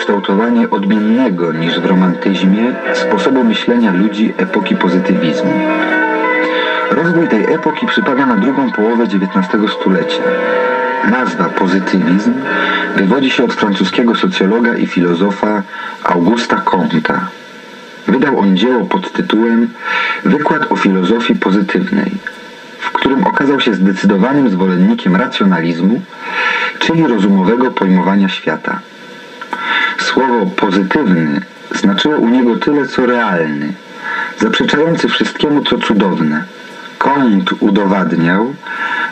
ukształtowanie odmiennego niż w romantyzmie sposobu myślenia ludzi epoki pozytywizmu. Rozwój tej epoki przypada na drugą połowę XIX stulecia. Nazwa pozytywizm wywodzi się od francuskiego socjologa i filozofa Augusta Comta. Wydał on dzieło pod tytułem Wykład o filozofii pozytywnej, w którym okazał się zdecydowanym zwolennikiem racjonalizmu, czyli rozumowego pojmowania świata. Słowo pozytywny znaczyło u niego tyle co realny, zaprzeczający wszystkiemu co cudowne. Kont udowadniał,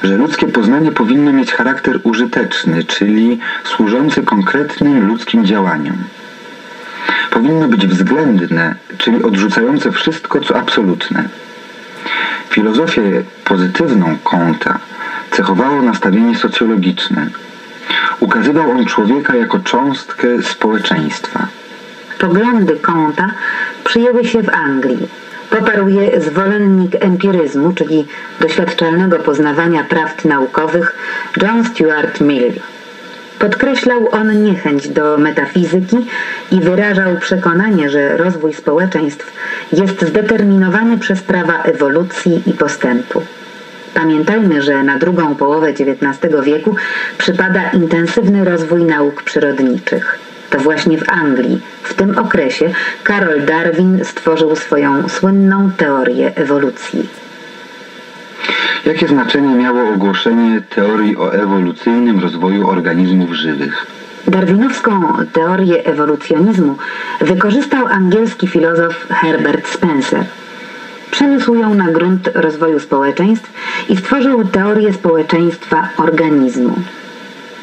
że ludzkie poznanie powinno mieć charakter użyteczny, czyli służący konkretnym ludzkim działaniom. Powinno być względne, czyli odrzucające wszystko, co absolutne. Filozofię pozytywną Konta cechowało nastawienie socjologiczne. Ukazywał on człowieka jako cząstkę społeczeństwa. Poglądy Konta przyjęły się w Anglii. Poparł je zwolennik empiryzmu, czyli doświadczalnego poznawania prawd naukowych John Stuart Mill. Podkreślał on niechęć do metafizyki i wyrażał przekonanie, że rozwój społeczeństw jest zdeterminowany przez prawa ewolucji i postępu. Pamiętajmy, że na drugą połowę XIX wieku przypada intensywny rozwój nauk przyrodniczych. To właśnie w Anglii, w tym okresie, Karol Darwin stworzył swoją słynną teorię ewolucji. Jakie znaczenie miało ogłoszenie teorii o ewolucyjnym rozwoju organizmów żywych? Darwinowską teorię ewolucjonizmu wykorzystał angielski filozof Herbert Spencer. Przeniósł ją na grunt rozwoju społeczeństw i stworzył teorię społeczeństwa organizmu.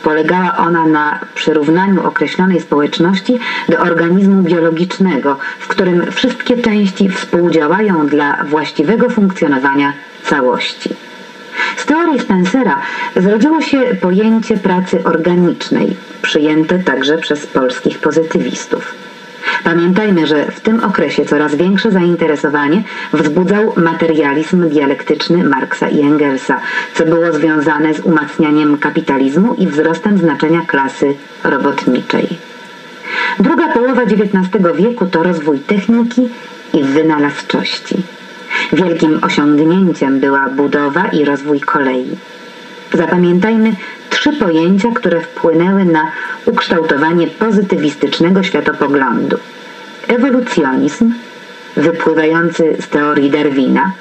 Polegała ona na przyrównaniu określonej społeczności do organizmu biologicznego, w którym wszystkie części współdziałają dla właściwego funkcjonowania całości. Z teorii Spencera zrodziło się pojęcie pracy organicznej, przyjęte także przez polskich pozytywistów. Pamiętajmy, że w tym okresie coraz większe zainteresowanie wzbudzał materializm dialektyczny Marksa i Engelsa, co było związane z umacnianiem kapitalizmu i wzrostem znaczenia klasy robotniczej. Druga połowa XIX wieku to rozwój techniki i wynalazczości. Wielkim osiągnięciem była budowa i rozwój kolei. Zapamiętajmy trzy pojęcia, które wpłynęły na ukształtowanie pozytywistycznego światopoglądu. Ewolucjonizm, wypływający z teorii Darwina,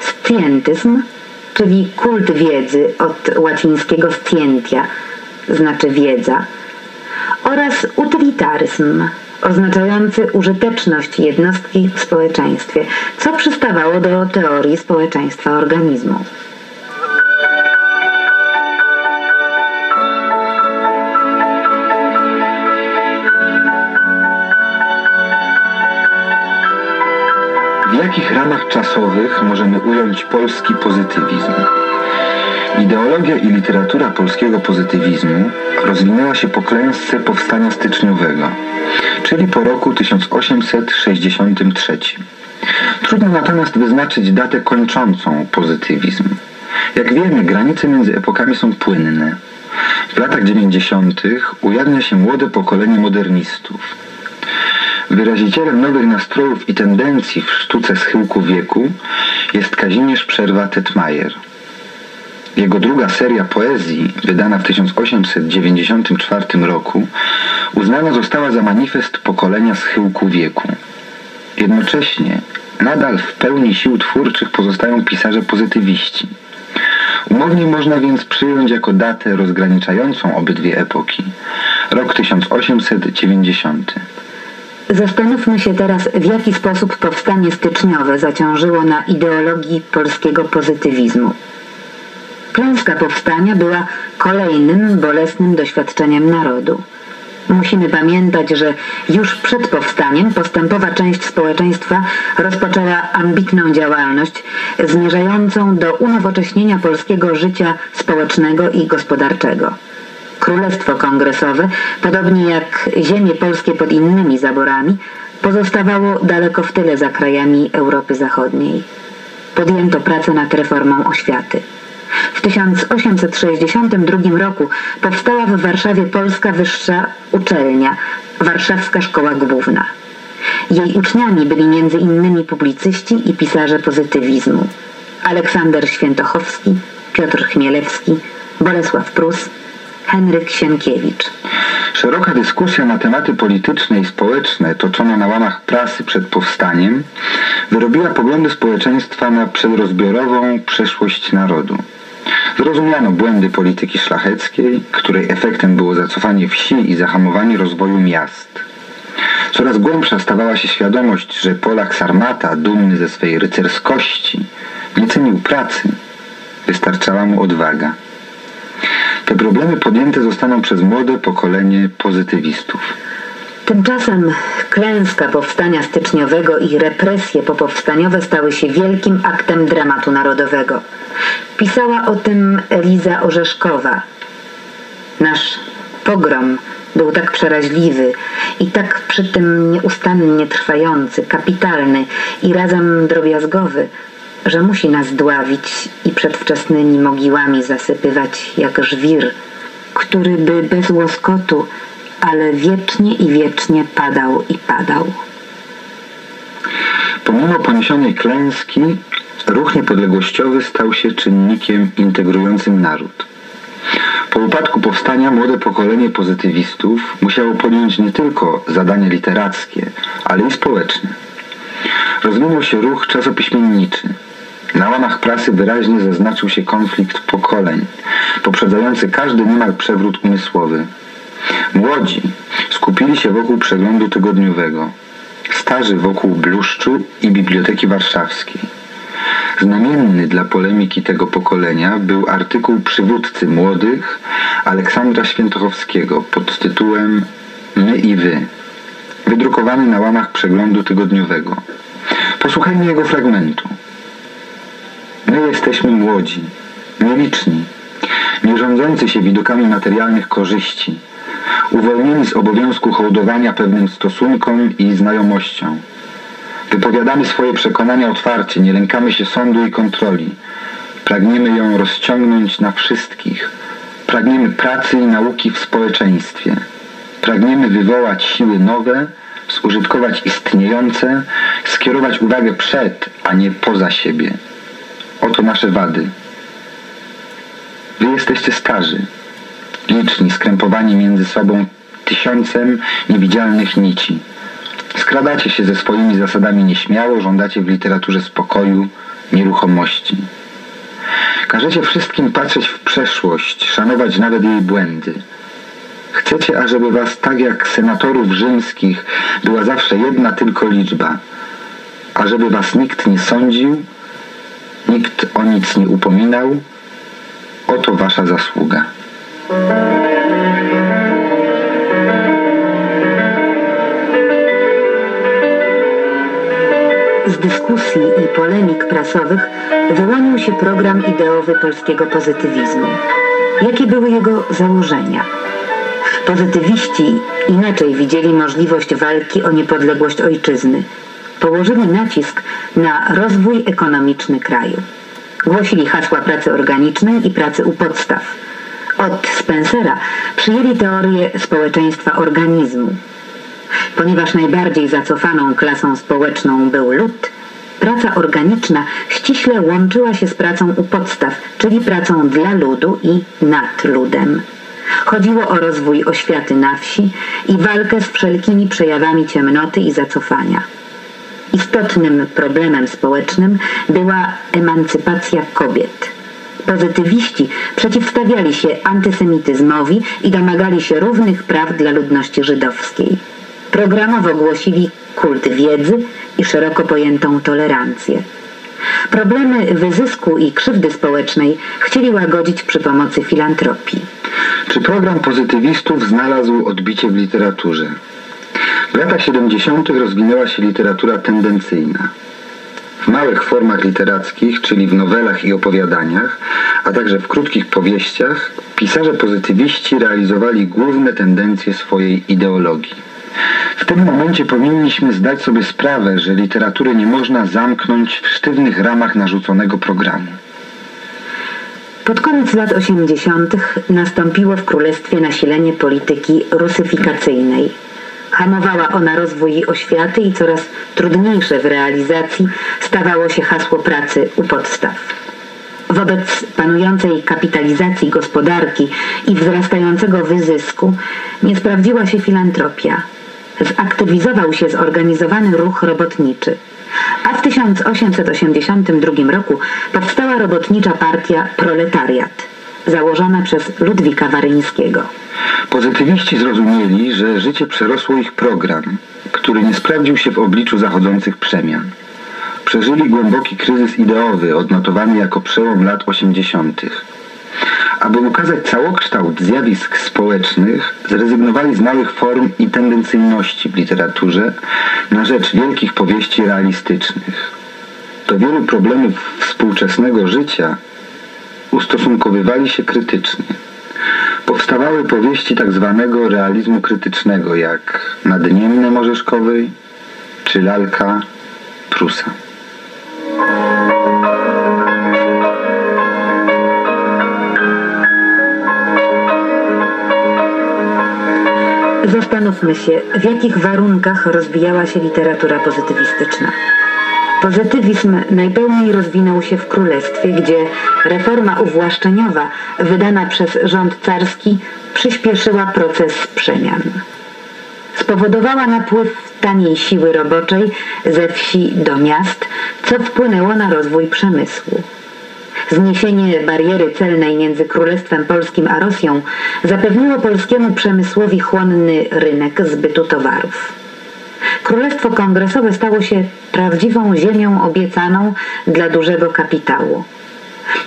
scientyzm, czyli kult wiedzy od łacińskiego scientia, znaczy wiedza, oraz utylitaryzm, oznaczający użyteczność jednostki w społeczeństwie, co przystawało do teorii społeczeństwa organizmu. W jakich ramach czasowych możemy ująć polski pozytywizm? Ideologia i literatura polskiego pozytywizmu rozwinęła się po klęsce powstania styczniowego, czyli po roku 1863. Trudno natomiast wyznaczyć datę kończącą pozytywizm. Jak wiemy, granice między epokami są płynne. W latach 90. ujawnia się młode pokolenie modernistów. Wyrazicielem nowych nastrojów i tendencji w sztuce schyłku wieku jest Kazimierz Przerwa-Tetmajer. Jego druga seria poezji, wydana w 1894 roku, uznana została za manifest pokolenia schyłku wieku. Jednocześnie nadal w pełni sił twórczych pozostają pisarze pozytywiści. Umownie można więc przyjąć jako datę rozgraniczającą obydwie epoki rok 1890. Zastanówmy się teraz, w jaki sposób powstanie styczniowe zaciążyło na ideologii polskiego pozytywizmu. Klęska powstania była kolejnym bolesnym doświadczeniem narodu. Musimy pamiętać, że już przed powstaniem postępowa część społeczeństwa rozpoczęła ambitną działalność zmierzającą do unowocześnienia polskiego życia społecznego i gospodarczego. Królestwo Kongresowe, podobnie jak ziemie polskie pod innymi zaborami, pozostawało daleko w tyle za krajami Europy Zachodniej. Podjęto pracę nad reformą oświaty. W 1862 roku powstała w Warszawie Polska Wyższa Uczelnia, Warszawska Szkoła Główna. Jej uczniami byli m.in. publicyści i pisarze pozytywizmu. Aleksander Świętochowski, Piotr Chmielewski, Bolesław Prus, Henryk Sienkiewicz. Szeroka dyskusja na tematy polityczne i społeczne toczona na łamach prasy przed powstaniem wyrobiła poglądy społeczeństwa na przedrozbiorową przeszłość narodu. Zrozumiano błędy polityki szlacheckiej, której efektem było zacofanie wsi i zahamowanie rozwoju miast. Coraz głębsza stawała się świadomość, że Polak Sarmata, dumny ze swej rycerskości, nie cenił pracy, wystarczała mu odwaga. Te problemy podjęte zostaną przez młode pokolenie pozytywistów. Tymczasem klęska powstania styczniowego i represje popowstaniowe stały się wielkim aktem dramatu narodowego. Pisała o tym Eliza Orzeszkowa. Nasz pogrom był tak przeraźliwy i tak przy tym nieustannie trwający, kapitalny i razem drobiazgowy, że musi nas dławić i przedwczesnymi mogiłami zasypywać jak żwir, który by bez łoskotu, ale wiecznie i wiecznie padał i padał. Pomimo poniesionej klęski, ruch niepodległościowy stał się czynnikiem integrującym naród. Po upadku powstania młode pokolenie pozytywistów musiało podjąć nie tylko zadania literackie, ale i społeczne. Rozwinął się ruch czasopiśmienniczy. Na łamach prasy wyraźnie zaznaczył się konflikt pokoleń, poprzedzający każdy niemal przewrót umysłowy. Młodzi skupili się wokół przeglądu tygodniowego, starzy wokół bluszczu i Biblioteki Warszawskiej. Znamienny dla polemiki tego pokolenia był artykuł przywódcy młodych Aleksandra Świętochowskiego pod tytułem My i Wy, wydrukowany na łamach przeglądu tygodniowego. Posłuchajmy jego fragmentu. My jesteśmy młodzi, nieliczni, nie rządzący się widokami materialnych korzyści, uwolnieni z obowiązku hołdowania pewnym stosunkom i znajomościom. Wypowiadamy swoje przekonania otwarcie, nie lękamy się sądu i kontroli. Pragniemy ją rozciągnąć na wszystkich. Pragniemy pracy i nauki w społeczeństwie. Pragniemy wywołać siły nowe, zużytkować istniejące, skierować uwagę przed, a nie poza siebie. Nasze wady. Wy jesteście starzy, liczni, skrępowani między sobą tysiącem niewidzialnych nici. Skradacie się ze swoimi zasadami nieśmiało, żądacie w literaturze spokoju, nieruchomości. Każecie wszystkim patrzeć w przeszłość, szanować nawet jej błędy. Chcecie, ażeby was tak jak senatorów rzymskich była zawsze jedna tylko liczba, ażeby was nikt nie sądził, nikt o nic nie upominał. Oto wasza zasługa. Z dyskusji i polemik prasowych wyłonił się program ideowy polskiego pozytywizmu. Jakie były jego założenia? Pozytywiści inaczej widzieli możliwość walki o niepodległość ojczyzny. Położyli nacisk na rozwój ekonomiczny kraju. Głosili hasła pracy organicznej i pracy u podstaw. Od Spencera przyjęli teorię społeczeństwa organizmu. Ponieważ najbardziej zacofaną klasą społeczną był lud, praca organiczna ściśle łączyła się z pracą u podstaw, czyli pracą dla ludu i nad ludem. Chodziło o rozwój oświaty na wsi i walkę z wszelkimi przejawami ciemnoty i zacofania. Istotnym problemem społecznym była emancypacja kobiet. Pozytywiści przeciwstawiali się antysemityzmowi i domagali się równych praw dla ludności żydowskiej. Programowo głosili kult wiedzy i szeroko pojętą tolerancję. Problemy wyzysku i krzywdy społecznej chcieli łagodzić przy pomocy filantropii. Czy program pozytywistów znalazł odbicie w literaturze? W latach 70. rozwinęła się literatura tendencyjna. W małych formach literackich, czyli w nowelach i opowiadaniach, a także w krótkich powieściach, pisarze pozytywiści realizowali główne tendencje swojej ideologii. W tym momencie powinniśmy zdać sobie sprawę, że literatury nie można zamknąć w sztywnych ramach narzuconego programu. Pod koniec lat 80. nastąpiło w królestwie nasilenie polityki rusyfikacyjnej. Hamowała ona rozwój oświaty i coraz trudniejsze w realizacji stawało się hasło pracy u podstaw. Wobec panującej kapitalizacji gospodarki i wzrastającego wyzysku nie sprawdziła się filantropia. Zaktywizował się zorganizowany ruch robotniczy. A w 1882 roku powstała robotnicza partia Proletariat, założona przez Ludwika Waryńskiego. Pozytywiści zrozumieli, że życie przerosło ich program, który nie sprawdził się w obliczu zachodzących przemian. Przeżyli głęboki kryzys ideowy, odnotowany jako przełom lat 80. Aby ukazać całokształt zjawisk społecznych, zrezygnowali z małych form i tendencyjności w literaturze na rzecz wielkich powieści realistycznych. Do wielu problemów współczesnego życia ustosunkowywali się krytycznie. Powstawały powieści tak zwanego realizmu krytycznego, jak Nadniemne Morzeszkowej czy Lalka Prusa. Zastanówmy się, w jakich warunkach rozwijała się literatura pozytywistyczna. Pozytywizm najpełniej rozwinął się w królestwie, gdzie reforma uwłaszczeniowa wydana przez rząd carski przyspieszyła proces przemian. Spowodowała napływ taniej siły roboczej ze wsi do miast, co wpłynęło na rozwój przemysłu. Zniesienie bariery celnej między Królestwem Polskim a Rosją zapewniło polskiemu przemysłowi chłonny rynek zbytu towarów. Królestwo Kongresowe stało się prawdziwą ziemią obiecaną dla dużego kapitału.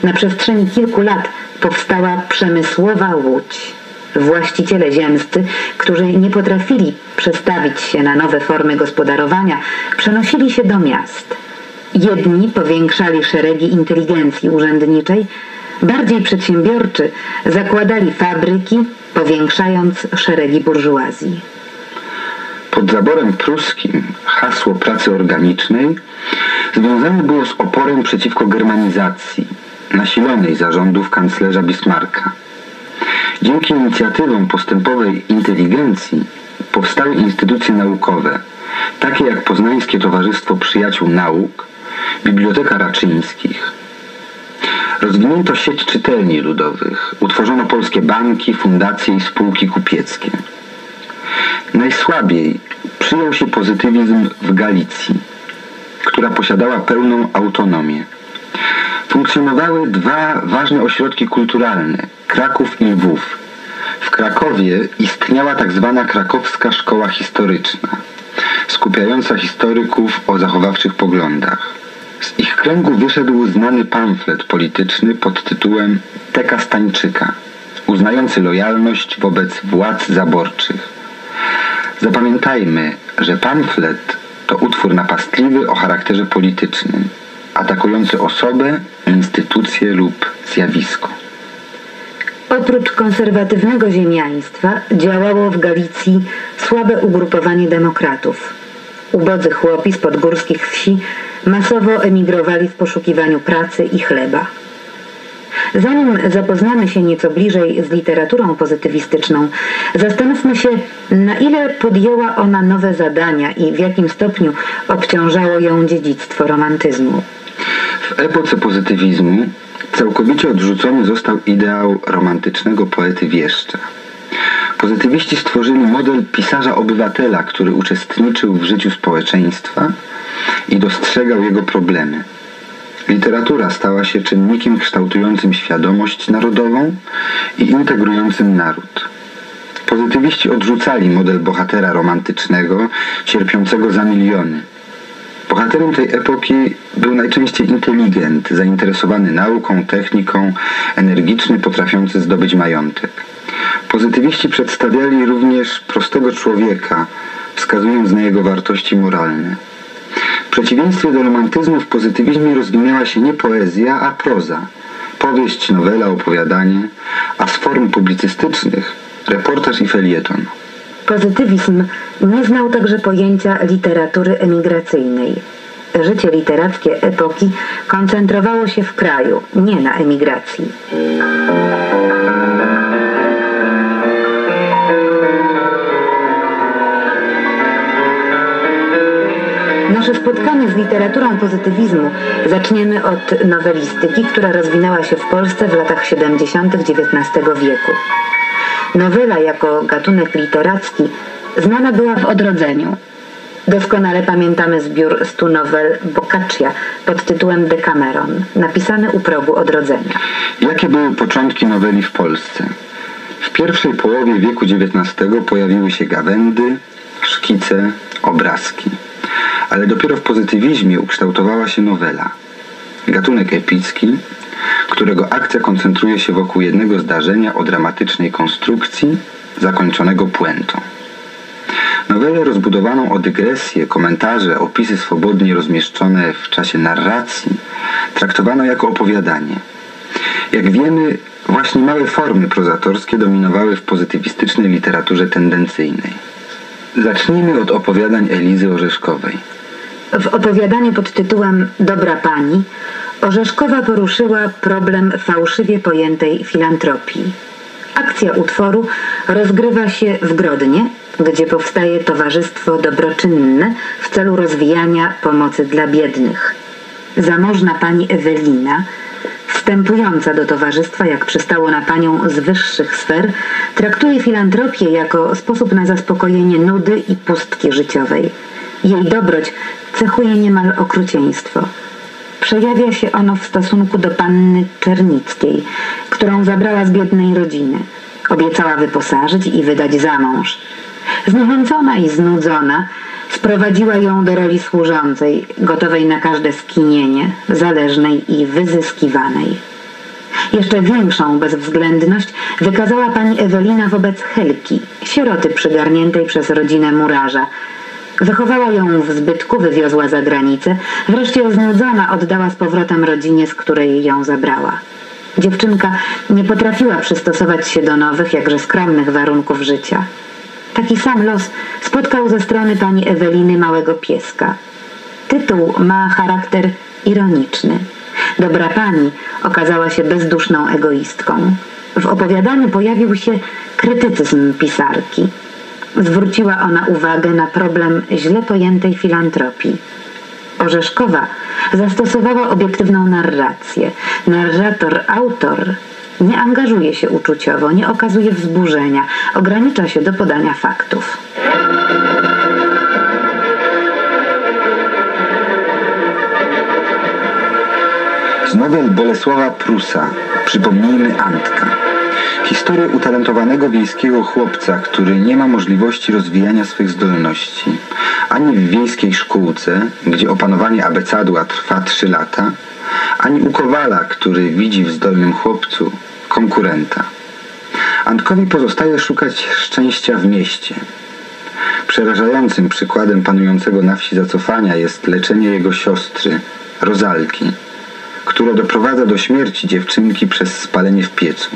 Na przestrzeni kilku lat powstała przemysłowa łódź. Właściciele ziemscy, którzy nie potrafili przestawić się na nowe formy gospodarowania, przenosili się do miast – Jedni powiększali szeregi inteligencji urzędniczej, bardziej przedsiębiorczy zakładali fabryki, powiększając szeregi burżuazji. Pod zaborem pruskim hasło pracy organicznej związane było z oporem przeciwko germanizacji nasilonej zarządów kanclerza Bismarcka. Dzięki inicjatywom postępowej inteligencji powstały instytucje naukowe, takie jak Poznańskie Towarzystwo Przyjaciół Nauk, Biblioteka Raczyńskich. Rozwinięto sieć czytelni ludowych, utworzono polskie banki, fundacje i spółki kupieckie. Najsłabiej przyjął się pozytywizm w Galicji, która posiadała pełną autonomię. Funkcjonowały dwa ważne ośrodki kulturalne, Kraków i Lwów. W Krakowie istniała tak zwana krakowska szkoła historyczna, skupiająca historyków o zachowawczych poglądach. Z ich kręgu wyszedł znany pamflet polityczny pod tytułem Teka Stańczyka, uznający lojalność wobec władz zaborczych. Zapamiętajmy, że pamflet to utwór napastliwy o charakterze politycznym, atakujący osobę, instytucję lub zjawisko. Oprócz konserwatywnego ziemiaństwa działało w Galicji słabe ugrupowanie demokratów. Ubodzy chłopi z podgórskich wsi masowo emigrowali w poszukiwaniu pracy i chleba. Zanim zapoznamy się nieco bliżej z literaturą pozytywistyczną, zastanówmy się, na ile podjęła ona nowe zadania i w jakim stopniu obciążało ją dziedzictwo romantyzmu. W epoce pozytywizmu całkowicie odrzucony został ideał romantycznego poety wieszcza. Pozytywiści stworzyli model pisarza obywatela, który uczestniczył w życiu społeczeństwa i dostrzegał jego problemy. Literatura stała się czynnikiem kształtującym świadomość narodową i integrującym naród. Pozytywiści odrzucali model bohatera romantycznego, cierpiącego za miliony. Bohaterem tej epoki był najczęściej inteligent, zainteresowany nauką, techniką, energiczny, potrafiący zdobyć majątek. Pozytywiści przedstawiali również prostego człowieka, wskazując na jego wartości moralne. Przeciwieństwie do romantyzmu w pozytywizmie rozwinęła się nie poezja, a proza. Powieść, nowela, opowiadanie, a z form publicystycznych reportaż i felieton. Pozytywizm nie znał także pojęcia literatury emigracyjnej. życie literackie epoki koncentrowało się w kraju, nie na emigracji. Z literaturą pozytywizmu zaczniemy od nowelistyki, która rozwinęła się w Polsce w latach 70. XIX wieku. Nowela jako gatunek literacki znana była w odrodzeniu. Doskonale pamiętamy zbiór stu nowel Boccaccia pod tytułem Decameron, napisany u progu odrodzenia. Jakie były początki noweli w Polsce? W pierwszej połowie wieku XIX pojawiły się gawędy, szkice, obrazki. Ale dopiero w pozytywizmie ukształtowała się nowela. Gatunek epicki, którego akcja koncentruje się wokół jednego zdarzenia o dramatycznej konstrukcji, zakończonego puentą. Nowelę rozbudowaną o dygresje, komentarze, opisy swobodnie rozmieszczone w czasie narracji traktowano jako opowiadanie. Jak wiemy, właśnie małe formy prozatorskie dominowały w pozytywistycznej literaturze tendencyjnej. Zacznijmy od opowiadań Elizy Orzeszkowej. W opowiadaniu pod tytułem Dobra Pani Orzeszkowa poruszyła problem fałszywie pojętej filantropii. Akcja utworu rozgrywa się w Grodnie, gdzie powstaje Towarzystwo Dobroczynne w celu rozwijania pomocy dla biednych. Zamożna pani Ewelina, wstępująca do towarzystwa, jak przystało na panią z wyższych sfer, traktuje filantropię jako sposób na zaspokojenie nudy i pustki życiowej. Jej dobroć cechuje niemal okrucieństwo. Przejawia się ono w stosunku do panny Czernickiej, którą zabrała z biednej rodziny. Obiecała wyposażyć i wydać za mąż. Zniechęcona i znudzona, sprowadziła ją do roli służącej, gotowej na każde skinienie, zależnej i wyzyskiwanej. Jeszcze większą bezwzględność wykazała pani Ewelina wobec Helki, sieroty przygarniętej przez rodzinę murarza. Wychowała ją w zbytku, wywiozła za granicę, wreszcie znudzona oddała z powrotem rodzinie, z której ją zabrała. Dziewczynka nie potrafiła przystosować się do nowych, jakże skromnych warunków życia. Taki sam los spotkał ze strony pani Eweliny małego pieska. Tytuł ma charakter ironiczny. Dobra pani okazała się bezduszną egoistką. W opowiadaniu pojawił się krytycyzm pisarki. Zwróciła ona uwagę na problem źle pojętej filantropii. Orzeszkowa zastosowała obiektywną narrację. Narrator, autor nie angażuje się uczuciowo, nie okazuje wzburzenia, ogranicza się do podania faktów. Z nowel Bolesława Prusa przypomnijmy Antka. Historię utalentowanego wiejskiego chłopca, który nie ma możliwości rozwijania swych zdolności ani w wiejskiej szkółce, gdzie opanowanie abecadła trwa trzy lata, ani u Kowala, który widzi w zdolnym chłopcu konkurenta. Antkowi pozostaje szukać szczęścia w mieście. Przerażającym przykładem panującego na wsi zacofania jest leczenie jego siostry, Rozalki, które doprowadza do śmierci dziewczynki przez spalenie w piecu.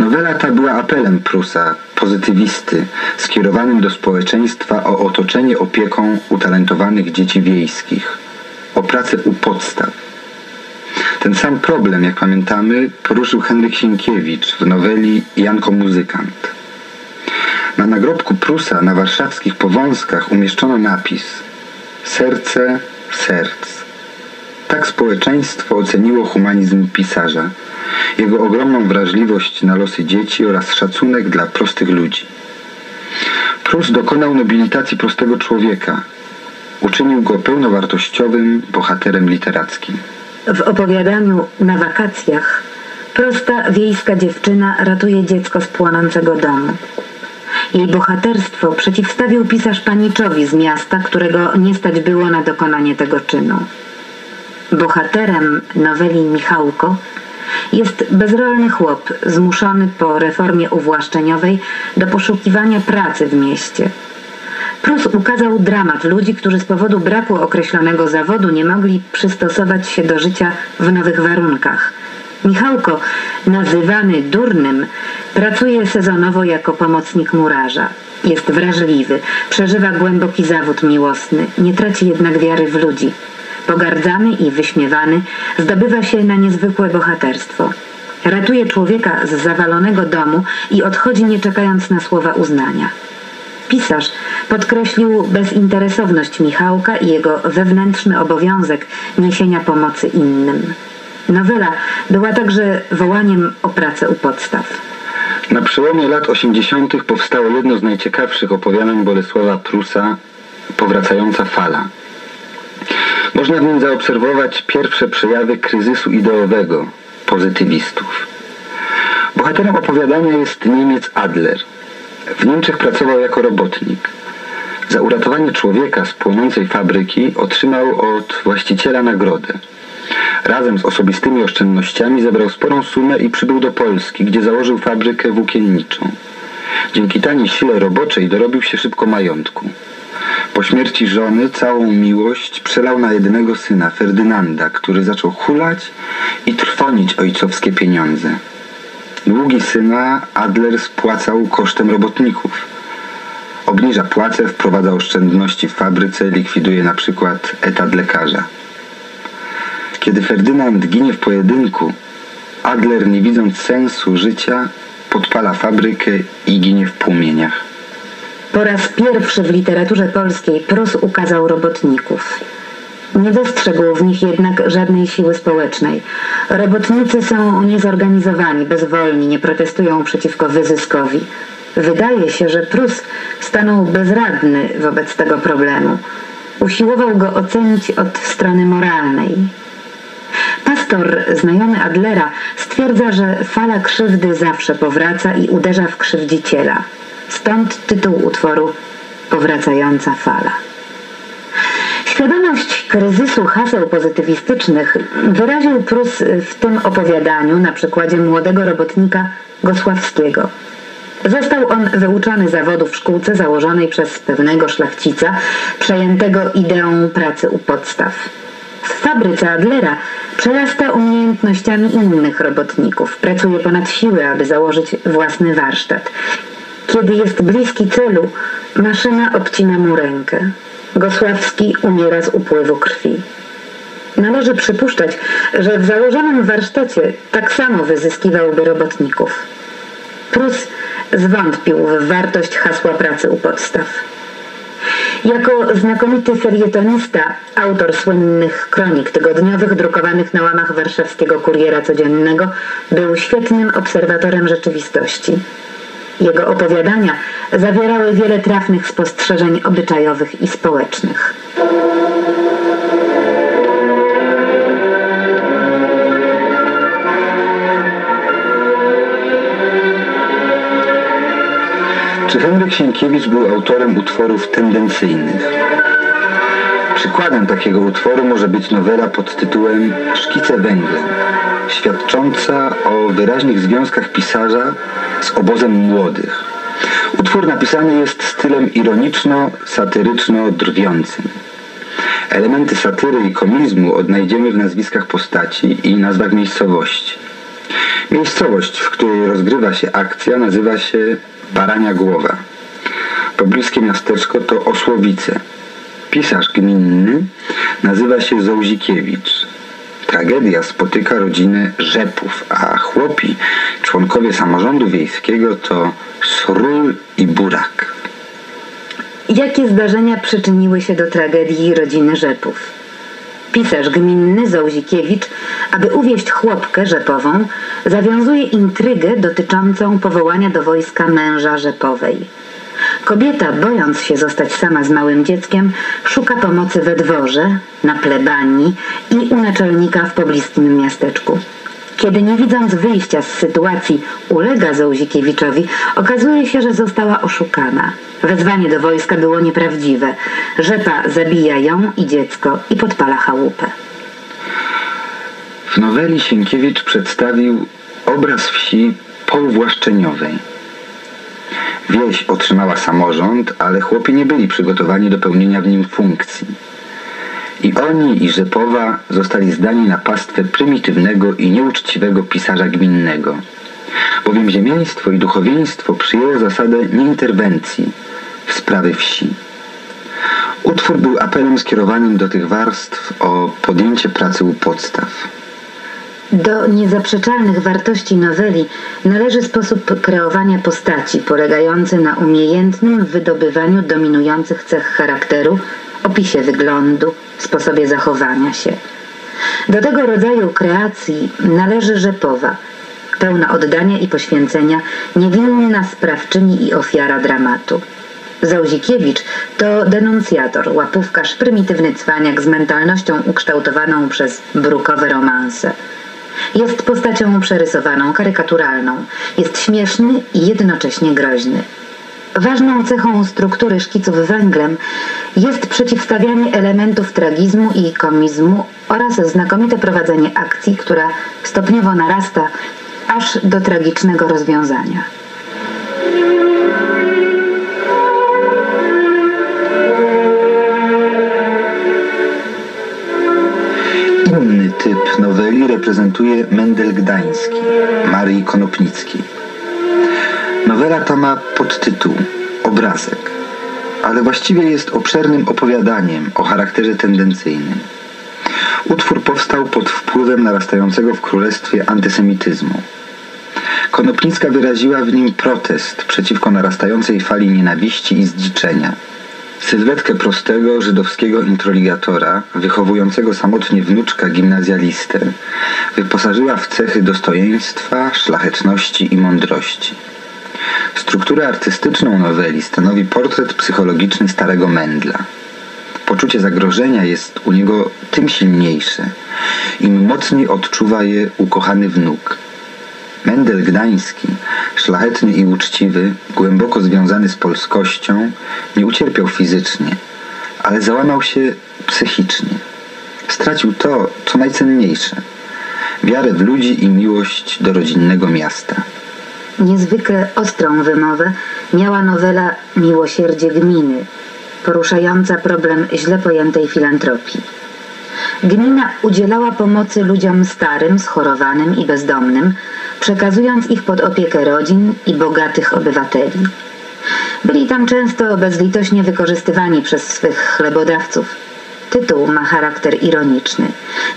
Nowela ta była apelem Prusa, pozytywisty, skierowanym do społeczeństwa o otoczenie opieką utalentowanych dzieci wiejskich, o pracę u podstaw. Ten sam problem, jak pamiętamy, poruszył Henryk Sienkiewicz w noweli Janko Muzykant. Na nagrobku Prusa na warszawskich powązkach umieszczono napis Serce serc. Tak społeczeństwo oceniło humanizm pisarza, jego ogromną wrażliwość na losy dzieci oraz szacunek dla prostych ludzi. Prus dokonał nobilitacji prostego człowieka. Uczynił go pełnowartościowym bohaterem literackim. W opowiadaniu Na wakacjach prosta wiejska dziewczyna ratuje dziecko z płonącego domu. Jej bohaterstwo przeciwstawił pisarz paniczowi z miasta, którego nie stać było na dokonanie tego czynu. Bohaterem noweli Michałko jest bezrolny chłop zmuszony po reformie uwłaszczeniowej do poszukiwania pracy w mieście. Prus ukazał dramat ludzi, którzy z powodu braku określonego zawodu nie mogli przystosować się do życia w nowych warunkach. Michałko, nazywany durnym, pracuje sezonowo jako pomocnik murarza. Jest wrażliwy, przeżywa głęboki zawód miłosny, nie traci jednak wiary w ludzi. Pogardzany i wyśmiewany, zdobywa się na niezwykłe bohaterstwo. Ratuje człowieka z zawalonego domu i odchodzi nie czekając na słowa uznania. Pisarz podkreślił bezinteresowność Michałka i jego wewnętrzny obowiązek niesienia pomocy innym. Nowela była także wołaniem o pracę u podstaw. Na przełomie lat 80. powstało jedno z najciekawszych opowiadań Bolesława Prusa Powracająca fala. Można w nim zaobserwować pierwsze przejawy kryzysu ideowego pozytywistów. Bohaterem opowiadania jest Niemiec Adler. W Niemczech pracował jako robotnik. Za uratowanie człowieka z płonącej fabryki otrzymał od właściciela nagrodę. Razem z osobistymi oszczędnościami zebrał sporą sumę i przybył do Polski, gdzie założył fabrykę włókienniczą. Dzięki taniej sile roboczej dorobił się szybko majątku. Po śmierci żony całą miłość przelał na jedynego syna, Ferdynanda, który zaczął hulać i trwonić ojcowskie pieniądze. Długi syna Adler spłacał kosztem robotników. Obniża płace, wprowadza oszczędności w fabryce, likwiduje na przykład etat lekarza. Kiedy Ferdynand ginie w pojedynku, Adler, nie widząc sensu życia, podpala fabrykę i ginie w płomieniach. Po raz pierwszy w literaturze polskiej Prus ukazał robotników. Nie dostrzegł w nich jednak żadnej siły społecznej. Robotnicy są niezorganizowani, bezwolni, nie protestują przeciwko wyzyskowi. Wydaje się, że Prus stanął bezradny wobec tego problemu. Usiłował go ocenić od strony moralnej. Pastor, znajomy Adlera, stwierdza, że fala krzywdy zawsze powraca i uderza w krzywdziciela. Stąd tytuł utworu Powracająca fala. Świadomość kryzysu haseł pozytywistycznych wyraził Prus w tym opowiadaniu na przykładzie młodego robotnika Gosławskiego. Został on wyuczony zawodu w szkółce założonej przez pewnego szlachcica, przejętego ideą pracy u podstaw. W fabryce Adlera przerasta umiejętnościami innych robotników. Pracuje ponad siły, aby założyć własny warsztat. Kiedy jest bliski celu, maszyna obcina mu rękę. Gosławski umiera z upływu krwi. Należy przypuszczać, że w założonym warsztacie tak samo wyzyskiwałby robotników. Prus zwątpił w wartość hasła pracy u podstaw. Jako znakomity felietonista, autor słynnych kronik tygodniowych drukowanych na łamach warszawskiego kuriera codziennego, był świetnym obserwatorem rzeczywistości. Jego opowiadania zawierały wiele trafnych spostrzeżeń obyczajowych i społecznych. Czy Henryk Sienkiewicz był autorem utworów tendencyjnych? Przykładem takiego utworu może być nowela pod tytułem Szkice węglem, świadcząca o wyraźnych związkach pisarza z obozem młodych. Utwór napisany jest stylem ironiczno-satyryczno-drwiącym. Elementy satyry i komizmu odnajdziemy w nazwiskach postaci i nazwach miejscowości. Miejscowość, w której rozgrywa się akcja, nazywa się Barania Głowa. Pobliskie miasteczko to Osłowice. Pisarz gminny nazywa się Zołzikiewicz. Tragedia spotyka rodzinę Rzepów, a chłopi, członkowie samorządu wiejskiego to Sról i Burak. Jakie zdarzenia przyczyniły się do tragedii rodziny Rzepów? Pisarz gminny Zołzikiewicz, aby uwieść chłopkę rzepową, zawiązuje intrygę dotyczącą powołania do wojska męża rzepowej. Kobieta, bojąc się zostać sama z małym dzieckiem, szuka pomocy we dworze, na plebanii i u naczelnika w pobliskim miasteczku. Kiedy nie widząc wyjścia z sytuacji ulega Zołzikiewiczowi, okazuje się, że została oszukana. Wezwanie do wojska było nieprawdziwe. Rzepa zabija ją i dziecko i podpala chałupę. W noweli Sienkiewicz przedstawił obraz wsi pouwłaszczeniowej. Wieś otrzymała samorząd, ale chłopi nie byli przygotowani do pełnienia w nim funkcji. I oni, i Rzepowa zostali zdani na pastwę prymitywnego i nieuczciwego pisarza gminnego. Bowiem ziemiaństwo i duchowieństwo przyjęło zasadę nieinterwencji w sprawy wsi. Utwór był apelem skierowanym do tych warstw o podjęcie pracy u podstaw. Do niezaprzeczalnych wartości noweli należy sposób kreowania postaci polegający na umiejętnym wydobywaniu dominujących cech charakteru, opisie wyglądu, sposobie zachowania się. Do tego rodzaju kreacji należy rzepowa, pełna oddania i poświęcenia, niewinna sprawczyni i ofiara dramatu. Załzikiewicz to denuncjator, łapówkarz, prymitywny cwaniak z mentalnością ukształtowaną przez brukowe romanse. Jest postacią przerysowaną, karykaturalną. Jest śmieszny i jednocześnie groźny. Ważną cechą struktury szkiców węglem jest przeciwstawianie elementów tragizmu i komizmu oraz znakomite prowadzenie akcji, która stopniowo narasta aż do tragicznego rozwiązania. Inny typ noweli reprezentuje Mendel Gdański, Marii Konopnickiej. Nowela ta ma podtytuł Obrazek, ale właściwie jest obszernym opowiadaniem o charakterze tendencyjnym. Utwór powstał pod wpływem narastającego w królestwie antysemityzmu. Konopnicka wyraziła w nim protest przeciwko narastającej fali nienawiści i zdziczenia. Sylwetkę prostego żydowskiego introligatora, wychowującego samotnie wnuczka gimnazjalistę, wyposażyła w cechy dostojeństwa, szlachetności i mądrości. Strukturę artystyczną noweli stanowi portret psychologiczny starego Mendla. Poczucie zagrożenia jest u niego tym silniejsze, im mocniej odczuwa je ukochany wnuk. Mendel Gdański, szlachetny i uczciwy, głęboko związany z polskością, nie ucierpiał fizycznie, ale załamał się psychicznie. Stracił to, co najcenniejsze wiarę w ludzi i miłość do rodzinnego miasta. Niezwykle ostrą wymowę miała nowela Miłosierdzie Gminy, poruszająca problem źle pojętej filantropii. Gmina udzielała pomocy ludziom starym, schorowanym i bezdomnym, przekazując ich pod opiekę rodzin i bogatych obywateli. Byli tam często bezlitośnie wykorzystywani przez swych chlebodawców. Tytuł ma charakter ironiczny.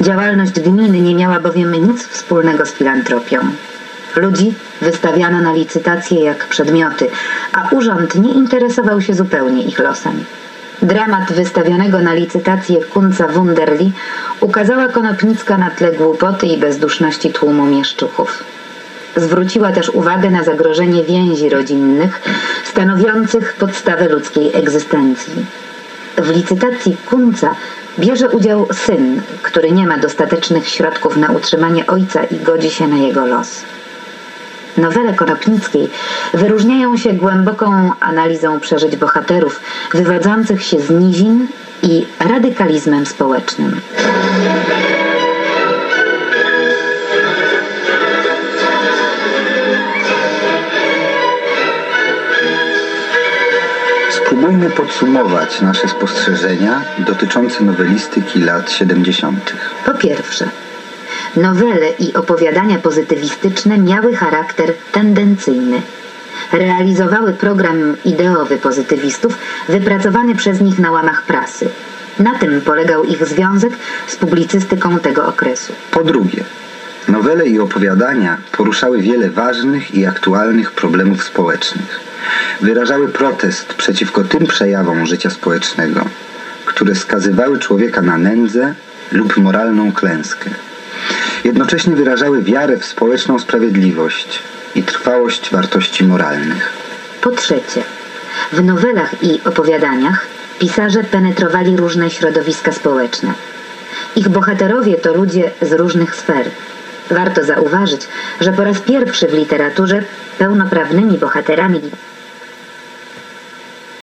Działalność gminy nie miała bowiem nic wspólnego z filantropią. Ludzi wystawiano na licytacje jak przedmioty, a urząd nie interesował się zupełnie ich losem. Dramat wystawionego na licytację Kunca Wunderli ukazała Konopnicka na tle głupoty i bezduszności tłumu mieszczuchów. Zwróciła też uwagę na zagrożenie więzi rodzinnych stanowiących podstawę ludzkiej egzystencji. W licytacji Kunca bierze udział syn, który nie ma dostatecznych środków na utrzymanie ojca i godzi się na jego los. Nowele Konopnickiej wyróżniają się głęboką analizą przeżyć bohaterów, wywodzących się z nizin i radykalizmem społecznym. Spróbujmy podsumować nasze spostrzeżenia dotyczące nowelistyki lat 70. Po pierwsze, nowele i opowiadania pozytywistyczne miały charakter tendencyjny. Realizowały program ideowy pozytywistów wypracowany przez nich na łamach prasy. Na tym polegał ich związek z publicystyką tego okresu. Po drugie, nowele i opowiadania poruszały wiele ważnych i aktualnych problemów społecznych. Wyrażały protest przeciwko tym przejawom życia społecznego, które skazywały człowieka na nędzę lub moralną klęskę. Jednocześnie wyrażały wiarę w społeczną sprawiedliwość i trwałość wartości moralnych. Po trzecie, w nowelach i opowiadaniach pisarze penetrowali różne środowiska społeczne. Ich bohaterowie to ludzie z różnych sfer. Warto zauważyć, że po raz pierwszy w literaturze pełnoprawnymi bohaterami